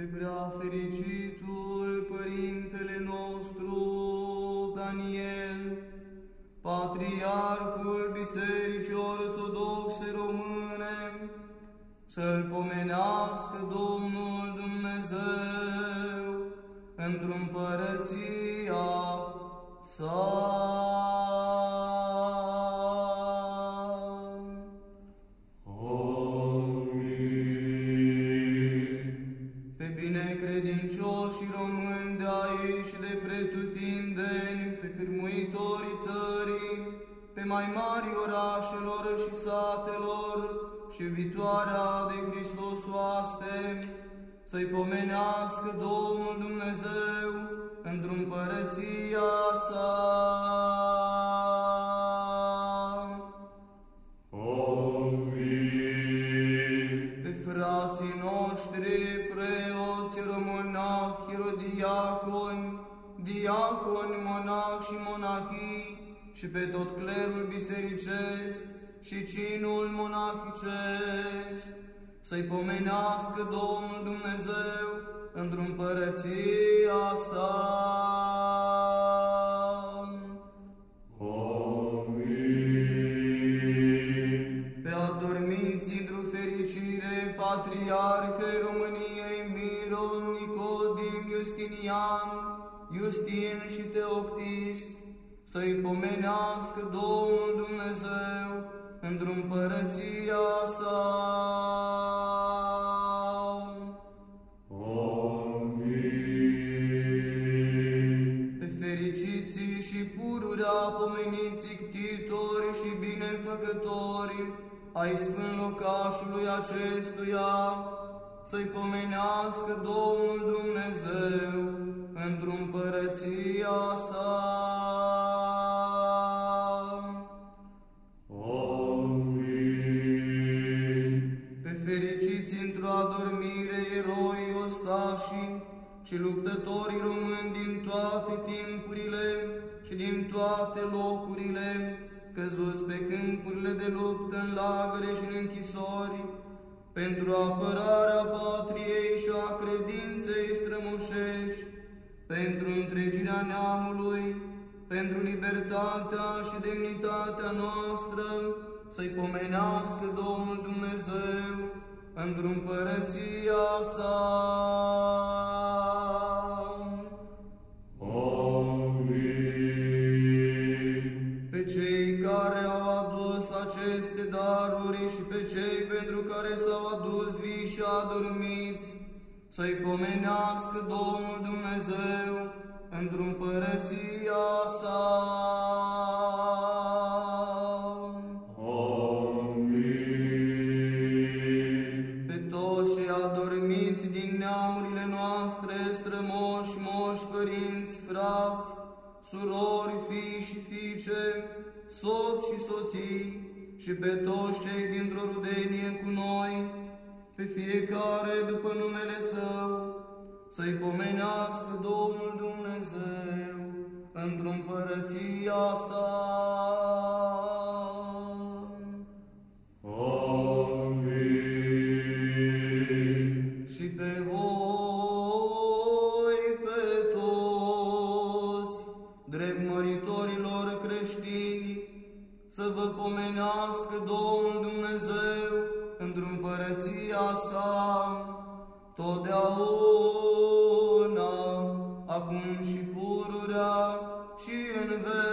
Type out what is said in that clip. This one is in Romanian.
pe prea fericitul Părintele nostru Daniel, Patriarhul Bisericii Ortodoxe Române, să-L pomenească Domnul Dumnezeu într-o împărăția sa. Mai mari orașelor și satelor și viitoarea de Hristos oaste, să-i pomenească Domnul Dumnezeu într-o împărăția sa. Diaconi, monahi și monahii, și pe tot clerul bisericesc și cinul monahicesc, să-i pomenească Domnul Dumnezeu într-o împărăția sa. Pe adormiți într-o fericire, Patriarhei României, Miron, Nicodim, Justinian, Justin și Teoctist, să-i pomenească Domnul Dumnezeu într-o împărăția sa. Amin. Pe fericiții și pururea pomeniții ctitori și binefăcători ai sfânt locașului acestuia, să-i pomenească Domnul Dumnezeu într-o împărăția sa. și luptătorii români din toate timpurile și din toate locurile, căzuți pe câmpurile de luptă, în lagăre și în închisori, pentru apărarea patriei și a credinței strămoșești, pentru întregirea neamului, pentru libertatea și demnitatea noastră, să-i pomenească Domnul Dumnezeu într-o împărăția sa. aceste daruri și pe cei pentru care s-au adus vii și adormiți, să-i pomenească Domnul Dumnezeu într-o împărăția sa. Amin. Pe toți și adormiți din neamurile noastre, strămoși, moși, părinți, frați, surori, fii și fiice, soți și soții, și pe toți cei dintr-o rudenie cu noi, pe fiecare după numele Său, să-i pomenească Domnul Dumnezeu într-o împărăția sa. Vă pomenească Domnul Dumnezeu într-o împărăția sa, totdeauna, acum și pururea și în vecii